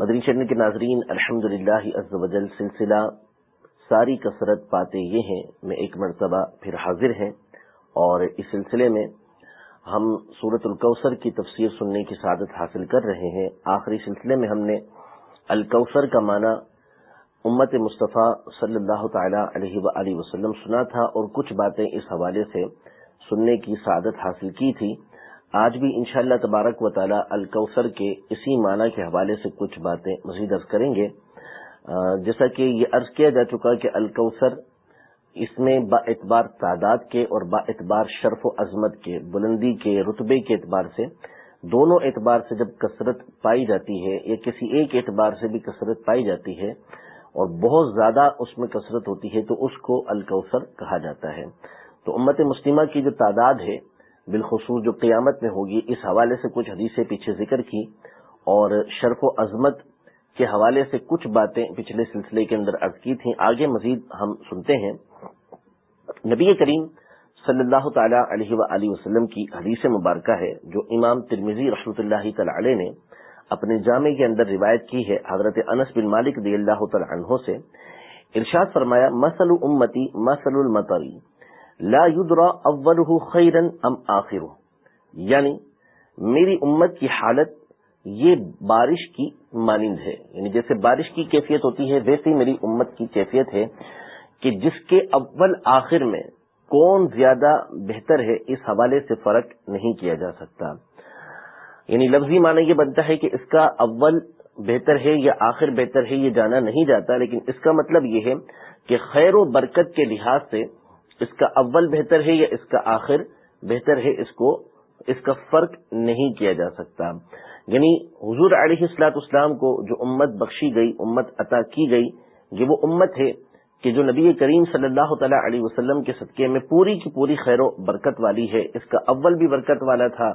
مدری چرن کے ناظرین الحمد للہ وجل سلسلہ ساری کثرت پاتے یہ ہیں، میں ایک مرتبہ پھر حاضر ہیں اور اس سلسلے میں ہم سورت الکوثر کی تفسیر سننے کی سعادت حاصل کر رہے ہیں۔ آخری سلسلے میں ہم نے الکوثر کا معنی امت مصطفیٰ صلی اللہ تعالی علیہ و وسلم سنا تھا اور کچھ باتیں اس حوالے سے سننے کی سعادت حاصل کی تھی۔ آج بھی انشاءاللہ تبارک و تعالی الکوثر کے اسی معنی کے حوالے سے کچھ باتیں مزید عرض کریں گے۔ جیسا کہ یہ عرض کیا جا چکا کہ الکوثر اس میں با اعتبار تعداد کے اور با اعتبار شرف و عظمت کے، بلندی کے، رتبے کے اعتبار سے دونوں اعتبار سے جب کثرت پائی جاتی ہے یا کسی ایک اعتبار سے بھی کثرت پائی جاتی ہے اور بہت زیادہ اس میں کثرت ہوتی ہے تو اس کو الکوثر کہا جاتا ہے۔ تو امت مسلمہ کی جو تعداد ہے بالخصوص جو قیامت میں ہوگی، اس حوالے سے کچھ حدیثیں پیچھے ذکر کی اور شرف و عظمت کے حوالے سے کچھ باتیں پچھلے سلسلے کے اندر عرض کی تھیں۔ آگے مزید ہم سنتے ہیں۔ نبی کریم صلی اللہ تعالی علیہ و وسلم کی حدیث مبارکہ ہے، جو امام ترمیزی رحمۃ اللہ تعالی علیہ نے اپنے جامع کے اندر روایت کی ہے۔ حضرت انس بن مالک دی اللہ تعالی عنہ سے ارشاد فرمایا، مسل امتی مسل المطری لا یدرا اولہ خیرن ام آخر یعنی میری امت کی حالت یہ بارش کی مانند ہے. یعنی جیسے بارش کی کیفیت ہوتی ہے ویسے میری امت کی کیفیت ہے کہ جس کے اول آخر میں کون زیادہ بہتر ہے، اس حوالے سے فرق نہیں کیا جا سکتا. یعنی لفظی معنی یہ بنتا ہے کہ اس کا اول بہتر ہے یا آخر بہتر ہے، یہ جانا نہیں جاتا، لیکن اس کا مطلب یہ ہے کہ خیر و برکت کے لحاظ سے اس کا اول بہتر ہے یا اس کا آخر بہتر ہے، اس کو اس کا فرق نہیں کیا جا سکتا۔ یعنی حضور علیہ السلاط اسلام کو جو امت بخشی گئی، امت عطا کی گئی، یہ وہ امت ہے کہ جو نبی کریم صلی اللہ تعالی علیہ وسلم کے صدقے میں پوری کی پوری خیر و برکت والی ہے۔ اس کا اول بھی برکت والا تھا،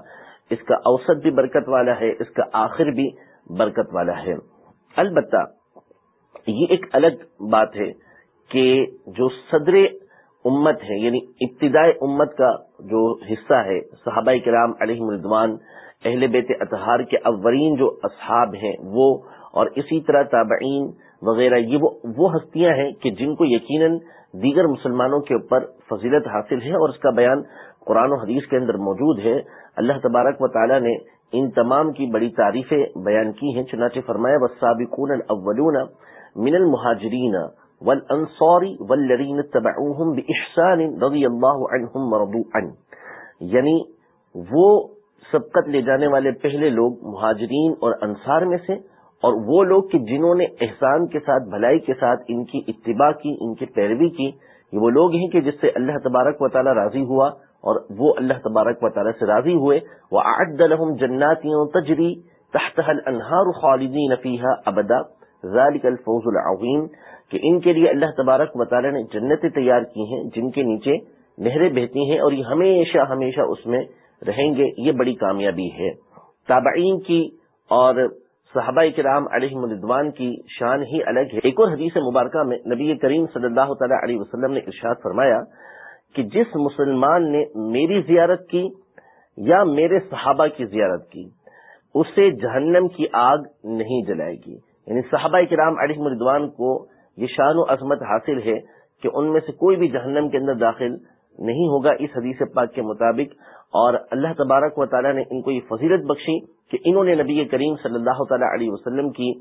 اس کا اوسط بھی برکت والا ہے، اس کا آخر بھی برکت والا ہے۔ البتہ یہ ایک الگ بات ہے کہ جو صدر امت ہے یعنی ابتدائی امت کا جو حصہ ہے، صحابہ کرام علیہ مردوان اہل بیت اطہار کے اولین جو اصحاب ہیں وہ، اور اسی طرح تابعین وغیرہ، یہ وہ وہ ہستیاں ہیں کہ جن کو یقیناً دیگر مسلمانوں کے اوپر فضیلت حاصل ہے، اور اس کا بیان قرآن و حدیث کے اندر موجود ہے۔ اللہ تبارک و تعالیٰ نے ان تمام کی بڑی تعریفیں بیان کی ہیں، چنانچہ فرمایا وسابقون الاولون من المہاجرین والانصاری والذین اتبعوهم باحسان رضی اللہ عنہم ورضوا عنہ یعنی وہ سبقت لے جانے والے پہلے لوگ مہاجرین اور انصار میں سے اور وہ لوگ کہ جنہوں نے احسان کے ساتھ، بھلائی کے ساتھ ان کی اتباع کی، ان کی پیروی کی، یہ وہ لوگ ہیں کہ جس سے اللہ تبارک و تعالی راضی ہوا اور وہ اللہ تبارک و تعالی سے راضی ہوئے. وہ آٹ دلحم جناتیوں تجری تحت الانہار خالدین فیہا ابدا ذالک الفوز العظیم کہ ان کے لیے اللہ تبارک مطالعہ نے جنتیں تیار کی ہیں، جن کے نیچے نہریں بہتی ہیں اور یہ ہمیشہ ہمیشہ اس میں رہیں گے، یہ بڑی کامیابی ہے۔ تابعین کی اور صحابہ کرام علیہ مردوان کی شان ہی الگ ہے۔ ایک اور حدیث مبارکہ میں نبی کریم صلی اللہ تعالی علیہ وسلم نے ارشاد فرمایا کہ جس مسلمان نے میری زیارت کی یا میرے صحابہ کی زیارت کی، اسے جہنم کی آگ نہیں جلائے گی۔ یعنی صحابہ کرام علیہ مردوان کو یہ شان و عظمت حاصل ہے کہ ان میں سے کوئی بھی جہنم کے اندر داخل نہیں ہوگا اس حدیث پاک کے مطابق اور اللہ تبارک و تعالیٰ نے ان کو یہ فضیلت بخشی کہ انہوں نے نبی کریم صلی اللہ تعالی علیہ وسلم کی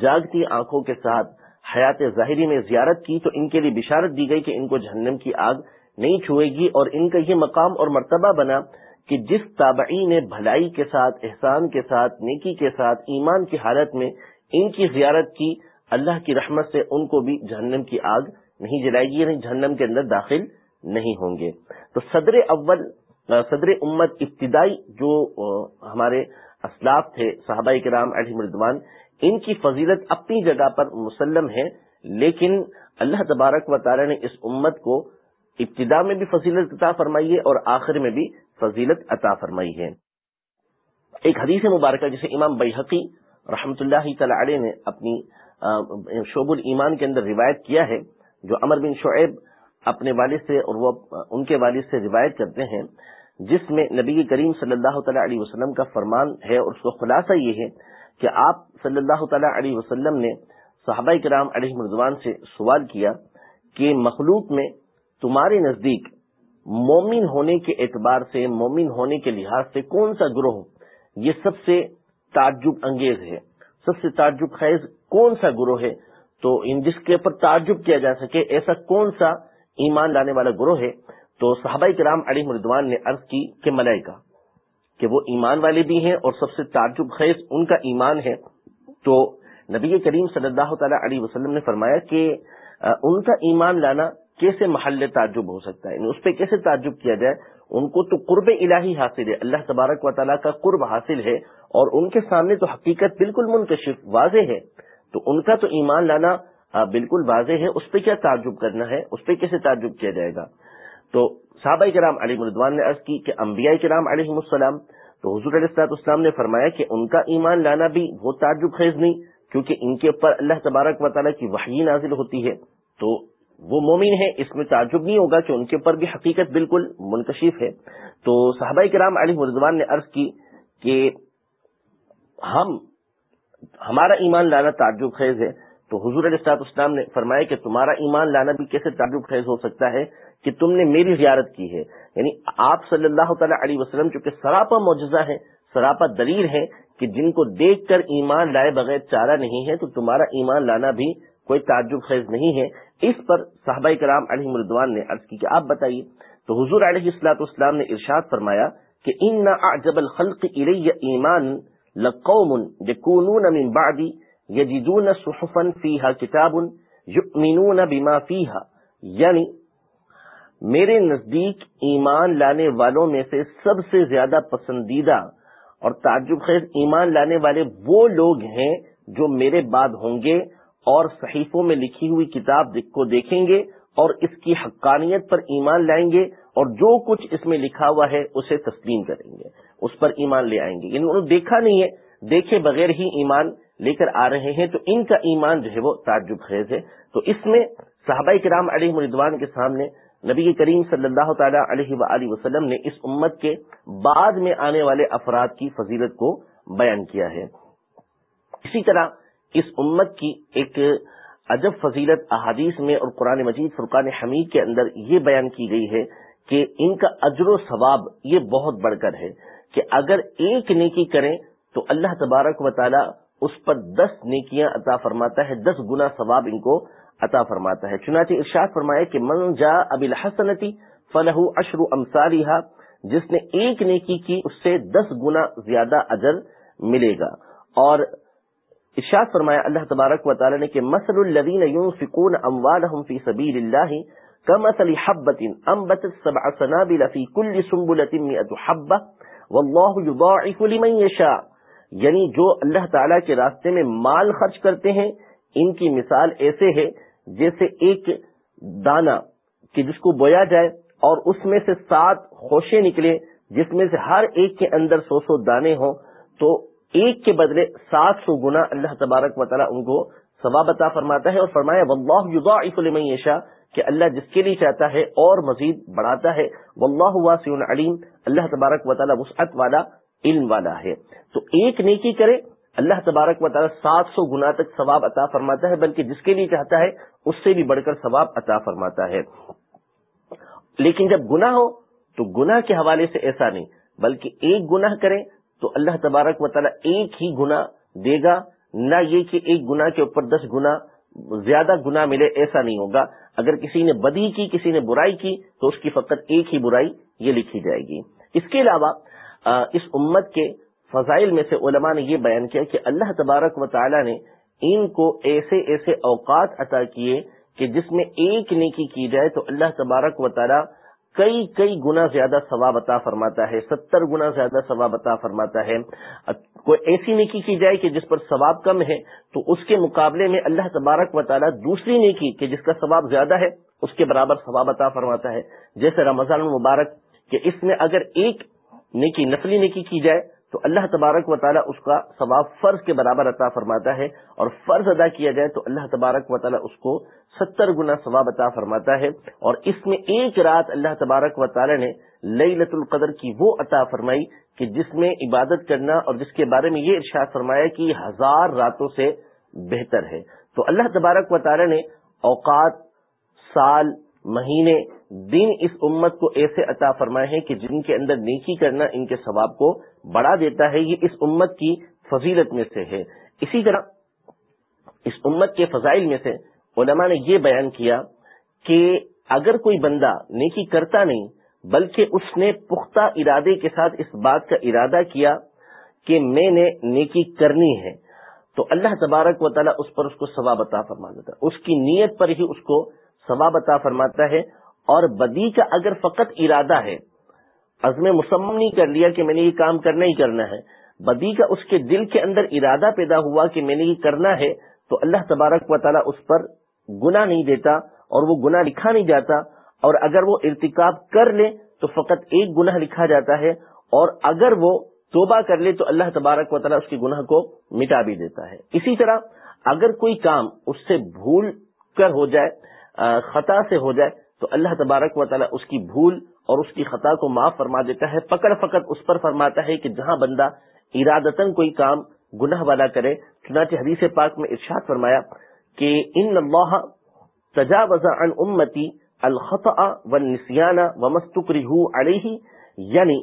جاگتی آنکھوں کے ساتھ حیات ظاہری میں زیارت کی تو ان کے لیے بشارت دی گئی کہ ان کو جہنم کی آگ نہیں چھوئے گی اور ان کا یہ مقام اور مرتبہ بنا کہ جس تابعی نے بھلائی کے ساتھ، احسان کے ساتھ، نیکی کے ساتھ، ایمان کی حالت میں ان کی زیارت کی اللہ کی رحمت سے ان کو بھی جہنم کی آگ نہیں جلائے گی یعنی جہنم کے اندر داخل نہیں ہوں گے۔ تو صدر اول، صدر امت ابتدائی جو ہمارے اسلاف تھے، صحابہ کرام علیہ مردوان، ان کی فضیلت اپنی جگہ پر مسلم ہے، لیکن اللہ تبارک و تعالی نے اس امت کو ابتدا میں بھی فضیلت عطا فرمائی ہے اور آخر میں بھی فضیلت عطا فرمائی ہے۔ ایک حدیث مبارکہ، جسے امام بحقی رحمت اللہ تعالی علیہ نے اپنی شعب الایمان کے اندر روایت کیا ہے، جو امر بن شعیب اپنے والد سے اور وہ ان کے والد سے روایت کرتے ہیں، جس میں نبی کریم صلی اللہ تعالی علیہ وسلم کا فرمان ہے اور اس کا خلاصہ یہ ہے کہ آپ صلی اللہ تعالی علیہ وسلم نے صحابہ کرام علیہ مردوان سے سوال کیا کہ مخلوق میں تمہارے نزدیک مومن ہونے کے اعتبار سے، مومن ہونے کے لحاظ سے کون سا گروہ یہ سب سے تعجب انگیز ہے۔ سب سے تعجب خیز کون سا گروہ ہے؟ تو ان جس کے اوپر تعجب کیا جا سکے، ایسا کون سا ایمان لانے والا گروہ ہے؟ تو صحابہ کرام علی مردوان نے عرض کی کہ ملائکہ، کہ وہ ایمان والے بھی ہیں اور سب سے تعجب خیز ان کا ایمان ہے۔ تو نبی کریم صلی اللہ تعالی علیہ وسلم نے فرمایا کہ ان کا ایمان لانا کیسے محل تعجب ہو سکتا ہے؟ یعنی اس پہ کیسے تعجب کیا جائے؟ ان کو تو قرب الہی حاصل ہے۔ اللہ تبارک و تعالیٰ کا قرب حاصل ہے اور ان کے سامنے تو حقیقت بالکل منکشف، واضح ہے۔ تو ان کا تو ایمان لانا بالکل واضح ہے۔ اس پہ کیا تعجب کرنا ہے؟ اس پہ کیسے تعجب کیا جائے گا؟ تو صحابہ کرام علی مردوان نے عرض کی کہ انبیاء کرام علیہ السلام، تو حضور علیہ السلاط اسلام نے فرمایا کہ ان کا ایمان لانا بھی وہ تعجب خیز نہیں، کیونکہ ان کے اوپر اللہ تبارک و تعالیٰ کی وحی نازل ہوتی ہے۔ تو وہ مومن ہے اس میں تعجب نہیں ہوگا کہ ان کے اوپر بھی حقیقت بالکل منکشف ہے۔ تو صحابہ کرام علی مردوان نے عرض کی کہ ہم، ہمارا ایمان لانا تعجب خیز ہے۔ تو حضور علیہ اسلام نے فرمایا کہ تمہارا ایمان لانا بھی کیسے تعجب خیز ہو سکتا ہے کہ تم نے میری زیارت کی ہے۔ یعنی آپ صلی اللہ تعالی علیہ وسلم، چونکہ سراپا معجزہ ہے، سراپا دلیل ہے کہ جن کو دیکھ کر ایمان لائے بغیر چارہ نہیں ہے، تو تمہارا ایمان لانا بھی کوئی تعجب خیز نہیں ہے۔ اس پر صحابہ کرام علیہ مردوان نے عرض کی کہ آپ بتائیے، تو حضور علیہ السلاط اسلام نے ارشاد فرمایا کہ ان اعجب الخلق الی ایمان لقوم یکونون من بعدی یجدون صحفا فیہا کتاب یؤمنون بما فیہا یعنی میرے نزدیک ایمان لانے والوں میں سے سب سے زیادہ پسندیدہ اور تعجب خیز ایمان لانے والے وہ لوگ ہیں جو میرے بعد ہوں گے اور صحیفوں میں لکھی ہوئی کتاب کو دیکھیں گے اور اس کی حقانیت پر ایمان لائیں گے اور جو کچھ اس میں لکھا ہوا ہے اسے تسلیم کریں گے، اس پر ایمان لے آئیں گے۔ یعنی انہوں نے دیکھا نہیں ہے، دیکھے بغیر ہی ایمان لے کر آ رہے ہیں، تو ان کا ایمان جو ہے وہ تعجب خیز ہے۔ تو اس میں صحابہ کرام علیہ مردوان کے سامنے نبی کریم صلی اللہ تعالی علیہ و وسلم نے اس امت کے بعد میں آنے والے افراد کی فضیلت کو بیان کیا ہے۔ اسی طرح اس امت کی ایک عجب فضیلت احادیث میں اور قرآن مجید فرقان حمید کے اندر یہ بیان کی گئی ہے کہ ان کا اجر و ثواب یہ بہت بڑھ کر ہے کہ اگر ایک نیکی کریں تو اللہ تبارک و تعالی اس پر دس نیکیاں عطا فرماتا ہے، دس گنا ثواب ان کو عطا فرماتا ہے۔ چنانچہ ارشاد فرمایا کہ من جا اب الحسنتی فلح اشر امسالیہ جس نے ایک نیکی کی اس سے دس گنا زیادہ اجر ملے گا۔ اور ارشاد فرمایا، اللہ تبارک و تعالی نے کہ مسل الذین ينفقون اموالهم في سبيل الله كمثل حبة انبتت سبع سنابل في كل سنبلة 100 حبة والله يضاعف لمن يشاء یعنی جو اللہ تعالی کے راستے میں مال خرچ کرتے ہیں، ان کی مثال ایسے ہے جیسے ایک دانا کہ جس کو بویا جائے اور اس میں سے سات خوشے نکلے جس میں سے ہر ایک کے اندر سو سو دانے ہوں، تو ایک کے بدلے سات سو گنا اللہ تبارک و تعالیٰ ان کو ثواب عطا فرماتا ہے اور فرمایا، واللہ یضاعف لمن یشاء کہ اللہ جس کے لیے چاہتا ہے اور مزید بڑھاتا ہے۔ واللہ واسع علیم، اللہ تبارک و تعالیٰ وسعت والا، علم والا ہے۔ تو ایک نیکی کرے، اللہ تبارک و تعالیٰ سات سو گنا تک ثواب عطا فرماتا ہے، بلکہ جس کے لیے چاہتا ہے، اس سے بھی بڑھ کر ثواب عطا فرماتا ہے۔ لیکن جب گنا ہو، تو گنا کے حوالے سے ایسا نہیں، بلکہ ایک گناہ کریں تو اللہ تبارک و تعالیٰ ایک ہی گنا دے گا، نہ یہ کہ ایک گنا کے اوپر دس گنا زیادہ گنا ملے، ایسا نہیں ہوگا۔ اگر کسی نے بدی کی، کسی نے برائی کی، تو اس کی فقط ایک ہی برائی یہ لکھی جائے گی۔ اس کے علاوہ اس امت کے فضائل میں سے علماء نے یہ بیان کیا کہ اللہ تبارک و تعالی نے ان کو ایسے ایسے اوقات عطا کیے کہ جس میں ایک نیکی کی جائے تو اللہ تبارک و تعالی کئی کئی گنا زیادہ ثواب عطا فرماتا ہے، ستر گنا زیادہ ثواب عطا فرماتا ہے۔ کوئی ایسی نیکی کی جائے کہ جس پر ثواب کم ہے، تو اس کے مقابلے میں اللہ تبارک و تعالیٰ دوسری نیکی کہ جس کا ثواب زیادہ ہے، اس کے برابر ثواب عطا فرماتا ہے۔ جیسے رمضان المبارک کہ اس میں اگر ایک نیکی نسلی نیکی کی جائے تو اللہ تبارک و تعالیٰ اس کا ثواب فرض کے برابر عطا فرماتا ہے اور فرض ادا کیا جائے تو اللہ تبارک و تعالیٰ اس کو ستر گنا ثواب عطا فرماتا ہے اور اس میں ایک رات اللہ تبارک و تعالیٰ نے لئی لت القدر کی وہ عطا فرمائی کہ جس میں عبادت کرنا اور جس کے بارے میں یہ ارشاد فرمایا کہ ہزار راتوں سے بہتر ہے۔ تو اللہ تبارک و تعالیٰ نے اوقات، سال، مہینے دن اس امت کو ایسے عطا فرمائے ہیں کہ جن کے اندر نیکی کرنا ان کے ثواب کو بڑھا دیتا ہے، یہ اس امت کی فضیلت میں سے ہے۔ اسی طرح اس امت کے فضائل میں سے علماء نے یہ بیان کیا کہ اگر کوئی بندہ نیکی کرتا نہیں، بلکہ اس نے پختہ ارادے کے ساتھ اس بات کا ارادہ کیا کہ میں نے نیکی کرنی ہے، تو اللہ تبارک و تعالیٰ اس پر اس کو ثواب عطا فرما دیتا ہے۔ اس کی نیت پر ہی اس کو ثواب عطا فرماتا ہے۔ اور بدی کا اگر فقط ارادہ ہے، عزم مسمم نہیں کر لیا کہ میں نے یہ کام کرنا ہی کرنا ہے، بدی کا اس کے دل کے اندر ارادہ پیدا ہوا کہ میں نے یہ کرنا ہے، تو اللہ تبارک و تعالیٰ اس پر گنا نہیں دیتا اور وہ گنا لکھا نہیں جاتا، اور اگر وہ ارتکاب کر لے تو فقط ایک گناہ لکھا جاتا ہے، اور اگر وہ توبہ کر لے تو اللہ تبارک و تعالیٰ اس کی گناہ کو مٹا بھی دیتا ہے۔ اسی طرح اگر کوئی کام اس سے بھول کر ہو جائے خطا سے ہو جائے تو اللہ تبارک و تعالیٰ اس کی بھول اور اس کی خطا کو معاف فرما دیتا ہے، پکڑ فقط اس پر فرماتا ہے کہ جہاں بندہ ارادتن کوئی کام گناہ والا کرے، چنانچہ حدیث پاک میں ارشاد فرمایا کہ ان اللہ تجاوز عن امتی الخطا والنسیان ومستکرہو علیہ یعنی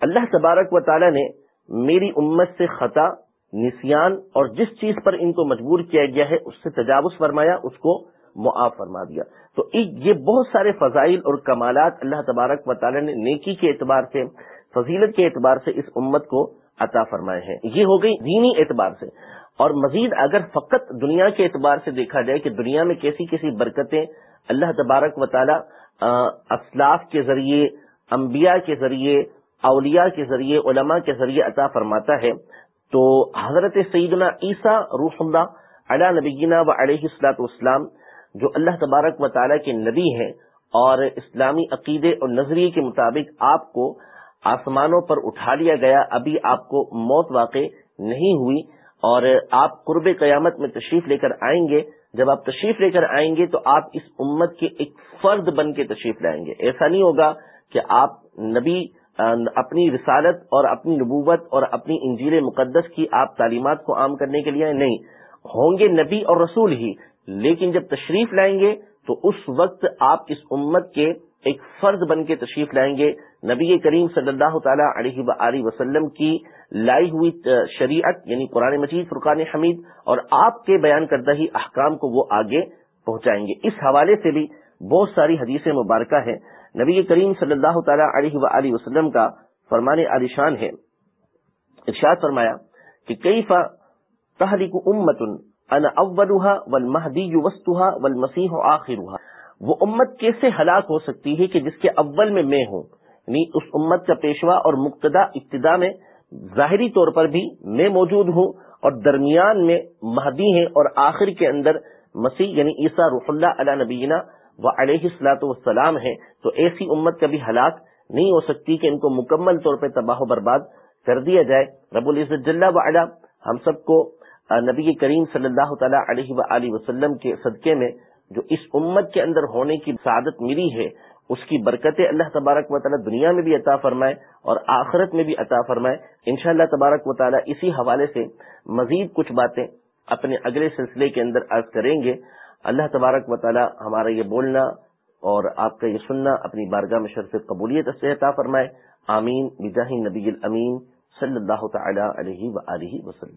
اللہ تبارک و تعالی نے میری امت سے خطا، نسیان اور جس چیز پر ان کو مجبور کیا گیا ہے، اس سے تجاوز فرمایا، اس کو معاف فرما دیا۔ تو یہ بہت سارے فضائل اور کمالات اللہ تبارک و تعالی نے نیکی کے اعتبار سے، فضیلت کے اعتبار سے اس امت کو عطا فرمائے ہیں۔ یہ ہو گئی دینی اعتبار سے۔ اور مزید اگر فقط دنیا کے اعتبار سے دیکھا جائے کہ دنیا میں کیسی کیسی برکتیں اللہ تبارک و تعالی اسلاف کے ذریعے، انبیاء کے ذریعے، اولیاء کے ذریعے، علماء کے ذریعے عطا فرماتا ہے، تو حضرت سیدنا عیسیٰ روح اللہ علیہ نبینا و علیہ السلاط اسلام جو اللہ تبارک و تعالیٰ کے نبی ہیں اور اسلامی عقیدے اور نظریے کے مطابق آپ کو آسمانوں پر اٹھا لیا گیا، ابھی آپ کو موت واقع نہیں ہوئی اور آپ قرب قیامت میں تشریف لے کر آئیں گے۔ جب آپ تشریف لے کر آئیں گے تو آپ اس امت کے ایک فرد بن کے تشریف لائیں گے۔ ایسا نہیں ہوگا کہ آپ نبی، اپنی رسالت اور اپنی نبوت اور اپنی انجیر مقدس کی آپ تعلیمات کو عام کرنے کے لیے نہیں، ہوں گے نبی اور رسول ہی۔ لیکن جب تشریف لائیں گے تو اس وقت آپ اس امت کے ایک فرض بن کے تشریف لائیں گے۔ نبی کریم صلی اللہ تعالی علیہ و وسلم کی لائی ہوئی شریعت یعنی قرآن مجید، فرقان حمید اور آپ کے بیان کردہ ہی احکام کو وہ آگے پہنچائیں گے۔ اس حوالے سے بھی بہت ساری حدیث مبارکہ ہیں۔ نبی کریم صلی اللہ تعالی علیہ و وسلم کا فرمان علی شان ہے۔ ارشاد فرمایا کہ کئی فا تحریک امت انا اولها والمہدی وسطها والمسیح آخرها وہ امت کیسے ہلاک ہو سکتی ہے کہ جس کے اول میں میں ہوں؟ یعنی اس امت کا پیشوا اور مقتدا ابتدا میں ظاہری طور پر بھی میں موجود ہوں اور درمیان میں مہدی ہیں اور آخر کے اندر مسیح یعنی عیسیٰ رح اللہ علیہ نبینا و علیہ السلاۃ والسلام ہے تو ایسی امت کبھی ہلاک نہیں ہو سکتی کہ ان کو مکمل طور پہ تباہ و برباد کر دیا جائے۔ رب العزت جل و علا ہم سب کو نبی کریم صلی اللہ تعالیٰ علیہ و وسلم کے صدقے میں جو اس امت کے اندر ہونے کی سعادت ملی ہے، اس کی برکتیں اللہ تبارک و تعالیٰ دنیا میں بھی عطا فرمائے اور آخرت میں بھی عطا فرمائے۔ انشاءاللہ تبارک و تعالیٰ اسی حوالے سے مزید کچھ باتیں اپنے اگلے سلسلے کے اندر عرض کریں گے۔ اللہ تبارک و تعالیٰ ہمارا یہ بولنا اور آپ کا یہ سننا اپنی بارگاہ میں شرف قبولیت سے عطا فرمائے۔ آمین۔ بجاہ نبی الامین صلی اللہ تعالی علیہ و وسلم۔